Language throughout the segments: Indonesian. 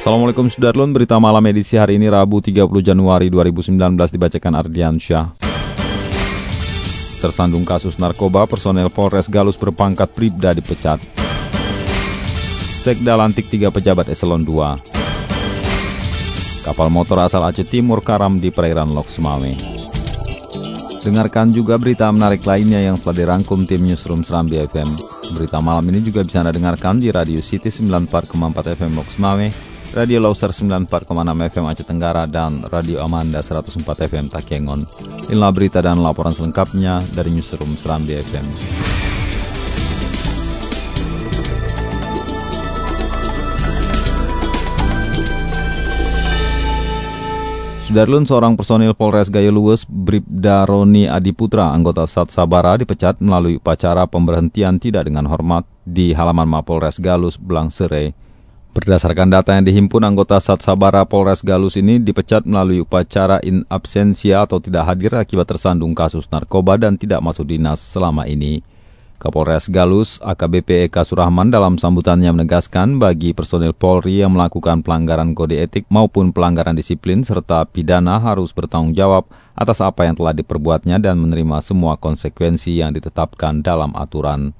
Assalamualaikum Sudarlun, berita malam edisi hari ini Rabu 30 Januari 2019 dibacakan Ardian Syah. Tersandung kasus narkoba, personel Polres Galus berpangkat Bribda dipecat. Sekda lantik tiga pejabat eselon 2. Kapal motor asal Aceh Timur karam di perairan Lok Semawe. Dengarkan juga berita menarik lainnya yang telah dirangkum tim Newsroom Serambi FM. Berita malam ini juga bisa Anda dengarkan di Radio City 94,4 FM Lok Semawe, Radio Lauser 94,6 FM Aceh Tenggara, dan Radio Amanda 104 FM Takengon. Inilah berita dan laporan selengkapnya dari Newsroom Serambi FM. Sudarlun, seorang personil Polres Gayo Luwes, Bribda Roni Adiputra, anggota Sat Sabara, dipecat melalui upacara pemberhentian tidak dengan hormat di halaman Mapolres Galus, Blangsere. Berdasarkan data yang dihimpun, anggota Sat Sabara Polres Galus ini dipecat melalui upacara in absensia atau tidak hadir akibat tersandung kasus narkoba dan tidak masuk dinas selama ini. Kapolres Galus AKBP Eka Surahman dalam sambutannya menegaskan bagi personil Polri yang melakukan pelanggaran kode etik maupun pelanggaran disiplin serta pidana harus bertanggung jawab atas apa yang telah diperbuatnya dan menerima semua konsekuensi yang ditetapkan dalam aturan.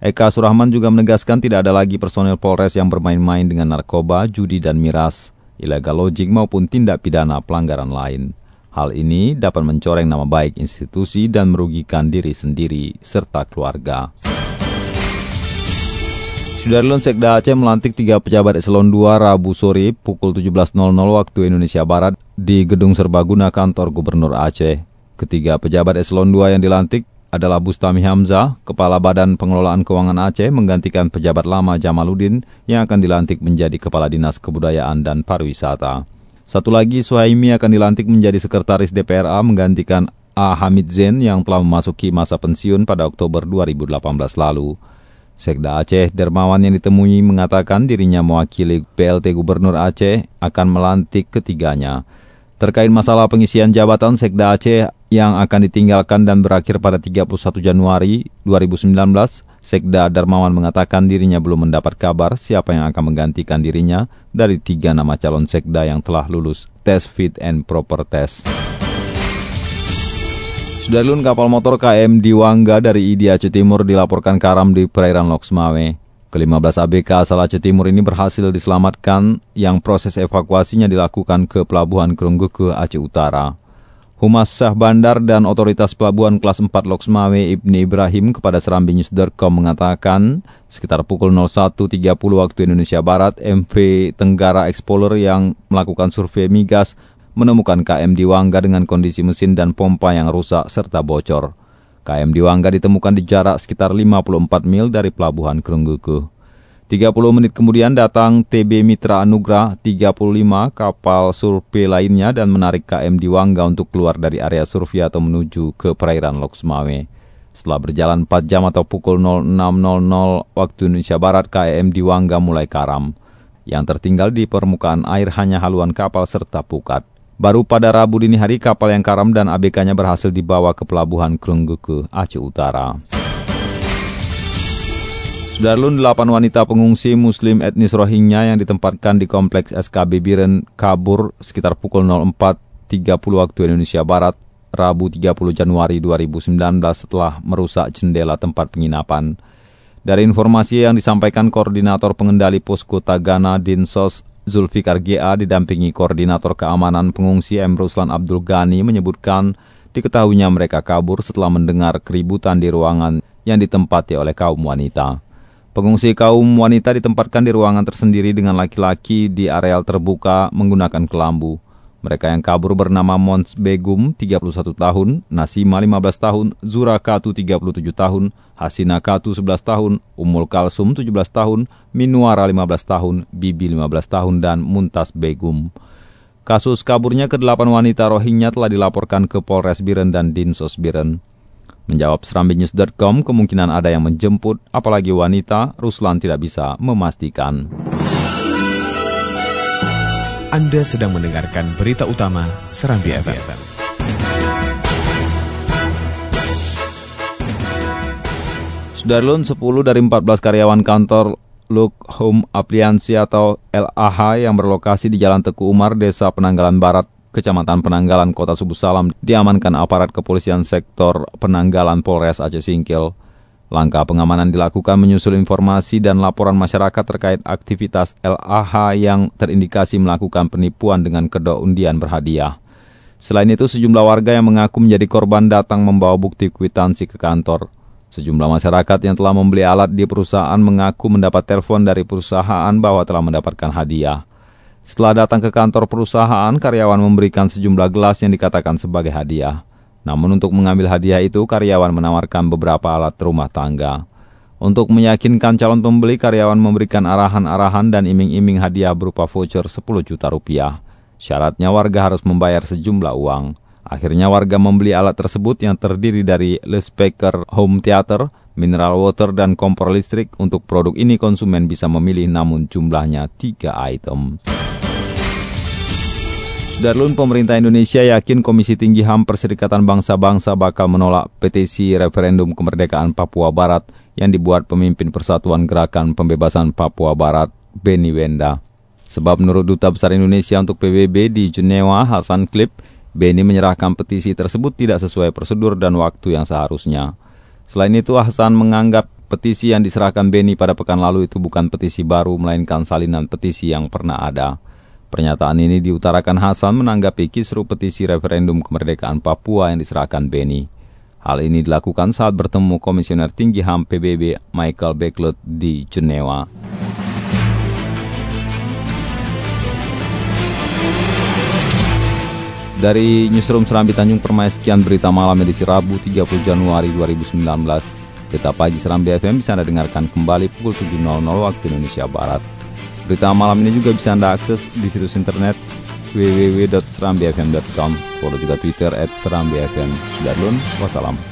Eka Surahman juga menegaskan tidak ada lagi personil Polres yang bermain-main dengan narkoba, judi dan miras, illegal lodging maupun tindak pidana pelanggaran lain. Hal ini dapat mencoreng nama baik institusi dan merugikan diri sendiri serta keluarga. Sudarlun Sekda Aceh melantik tiga pejabat eselon 2 Rabu sore pukul 17.00 waktu Indonesia Barat di Gedung Serbaguna kantor Gubernur Aceh. Ketiga pejabat eselon 2 yang dilantik adalah Bustami Hamzah, Kepala Badan Pengelolaan Keuangan Aceh menggantikan pejabat lama Jamaluddin yang akan dilantik menjadi Kepala Dinas Kebudayaan dan Pariwisata. Satu lagi, Suhaimi akan dilantik menjadi Sekretaris DPRA menggantikan A. Hamid Zain yang telah memasuki masa pensiun pada Oktober 2018 lalu. Sekda Aceh Dermawan yang ditemui mengatakan dirinya mewakili PLT Gubernur Aceh akan melantik ketiganya. Terkait masalah pengisian jabatan Sekda Aceh yang akan ditinggalkan dan berakhir pada 31 Januari 2019, Sekda Darmawan mengatakan dirinya belum mendapat kabar siapa yang akan menggantikan dirinya dari tiga nama calon sekda yang telah lulus tes fit and proper test. Sudarlun kapal motor KM Diwangga dari ID Aceh Timur dilaporkan karam di perairan Lok Semawe. Ke-15 ABK asal Aceh Timur ini berhasil diselamatkan yang proses evakuasinya dilakukan ke Pelabuhan Kerungguke Aceh Utara. Humas Syah Bandar dan Otoritas Pelabuhan Kelas 4 Loksmawe Ibni Ibrahim kepada serambinews.com mengatakan sekitar pukul 01.30 waktu Indonesia Barat, MV Tenggara Explorer yang melakukan survei migas menemukan KM Diwangga dengan kondisi mesin dan pompa yang rusak serta bocor. KM Diwangga ditemukan di jarak sekitar 54 mil dari Pelabuhan Kerungguke. 30 menit kemudian datang TB Mitra Anugrah 35 kapal survei lainnya dan menarik KM Diwangga untuk keluar dari area survei atau menuju ke perairan Lok Semawe. Setelah berjalan 4 jam atau pukul 06.00 waktu Indonesia Barat, KM Diwangga mulai karam. Yang tertinggal di permukaan air hanya haluan kapal serta pukat. Baru pada Rabu dini hari kapal yang karam dan ABK-nya berhasil dibawa ke pelabuhan Krungguke, Aceh Utara. Sudarlun, 8 wanita pengungsi muslim etnis Rohingya yang ditempatkan di kompleks SKB Biren kabur sekitar pukul 04.30 waktu Indonesia Barat, Rabu 30 Januari 2019 setelah merusak jendela tempat penginapan. Dari informasi yang disampaikan Koordinator Pengendali Posko Tagana Dinsos Zulfikar GA didampingi Koordinator Keamanan Pengungsi M. Ruslan Abdul Ghani menyebutkan diketahuinya mereka kabur setelah mendengar keributan di ruangan yang ditempati oleh kaum wanita. Pengungsi kaum wanita ditempatkan di ruangan tersendiri dengan laki-laki di areal terbuka menggunakan kelambu. Mereka yang kabur bernama Mons Begum, 31 tahun, Nasima, 15 tahun, Zura Katu, 37 tahun, Hasina Katu, 11 tahun, Umul Kalsum, 17 tahun, Minuara, 15 tahun, Bibi, 15 tahun, dan Muntas Begum. Kasus kaburnya ke-8 wanita Rohingya telah dilaporkan ke Polres Biren dan Dinsos Biren. Menjawab serambinews.com, kemungkinan ada yang menjemput, apalagi wanita, Ruslan tidak bisa memastikan. Anda sedang mendengarkan berita utama Serambi, FM. Sudarlun 10 dari 14 karyawan kantor Look Home Appliancy atau LAH yang berlokasi di Jalan Teku Umar, Desa Penanggalan Barat, Kecamatan Penanggalan, Kota Subuh Salam, diamankan aparat kepolisian sektor Penanggalan Polres Aceh Singkil. Langkah pengamanan dilakukan menyusul informasi dan laporan masyarakat terkait aktivitas LAH yang terindikasi melakukan penipuan dengan kedok undian berhadiah. Selain itu, sejumlah warga yang mengaku menjadi korban datang membawa bukti kwitansi ke kantor. Sejumlah masyarakat yang telah membeli alat di perusahaan mengaku mendapat telepon dari perusahaan bahwa telah mendapatkan hadiah. Setelah datang ke kantor perusahaan, karyawan memberikan sejumlah gelas yang dikatakan sebagai hadiah. Namun untuk mengambil hadiah itu, karyawan menawarkan beberapa alat rumah tangga. Untuk meyakinkan calon pembeli, karyawan memberikan arahan-arahan dan iming-iming hadiah berupa voucher 10 juta rupiah. Syaratnya warga harus membayar sejumlah uang. Akhirnya warga membeli alat tersebut yang terdiri dari Le Speaker Home Theater, mineral water, dan kompor listrik. Untuk produk ini konsumen bisa memilih namun jumlahnya 3 item. Darlun pemerintah Indonesia yakin Komisi Tinggi HAM Perserikatan Bangsa-Bangsa bakal menolak petisi referendum kemerdekaan Papua Barat yang dibuat pemimpin Persatuan Gerakan Pembebasan Papua Barat, Beni Wenda. Sebab menurut Duta Besar Indonesia untuk PBB di Jenewa, Hasan Klip, Beni menyerahkan petisi tersebut tidak sesuai prosedur dan waktu yang seharusnya. Selain itu, Hasan menganggap petisi yang diserahkan Beni pada pekan lalu itu bukan petisi baru, melainkan salinan petisi yang pernah ada. Pernyataan ini diutarakan Hasan menanggapi kisru petisi referendum kemerdekaan Papua yang diserahkan Beni. Hal ini dilakukan saat bertemu Komisioner Tinggi HAM PBB Michael Becklet di Jenewa. Dari Newsroom Serambi Tanjung Permai, sekian berita malam edisi Rabu 30 Januari 2019. Berita pagi Serambi FM bisa Anda dengarkan kembali pukul 7.00 waktu Indonesia Barat. Berita malam ini juga bisa Anda akses di situs internet www.serambifm.com. Follow juga Twitter at serambifm. Sudah wassalam.